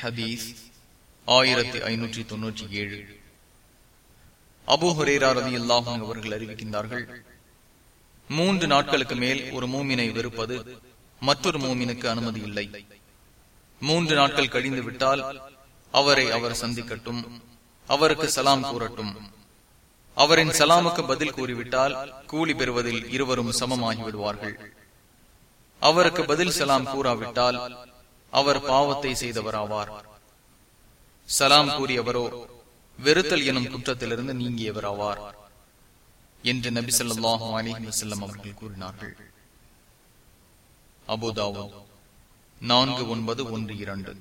ஹபீஸ் ஆயிரத்தி ஐநூற்றி தொன்னூற்றி ஏழு. அபு ஹுரேரா ரதி அல்லாஹும் அவர்கள் அறிவிக்கின்றார்கள் மூன்று நாட்களுக்கு மேல் ஒரு மூமினை வெறுப்பது மற்றொரு மூமினுக்கு அனுமதி இல்லை. மூன்று நாட்கள் கழிந்து விட்டால் அவரை அவர் சந்திக்கட்டும் அவருக்கு சலாம் கூறட்டும். அவரின் சலாமுக்கு பதில் கூறிவிட்டால் கூலி பெறுவதில் இருவரும் சமமாகிவிடுவார்கள். அவருக்கு பதில் சலாம் கூறாவிட்டால் அவர் பாவத்தை செய்தவராவார். சலாம் கூறியவரோ வெறுத்தல் எனும் குற்றத்திலிருந்து நீங்கியவராவார் என்று நபி சொல்லாஹு அலிஹி வசல்லம் அவர்கள் கூறினார்கள். அபுதாவோ நான்கு ஒன்பது ஒன்று இரண்டு.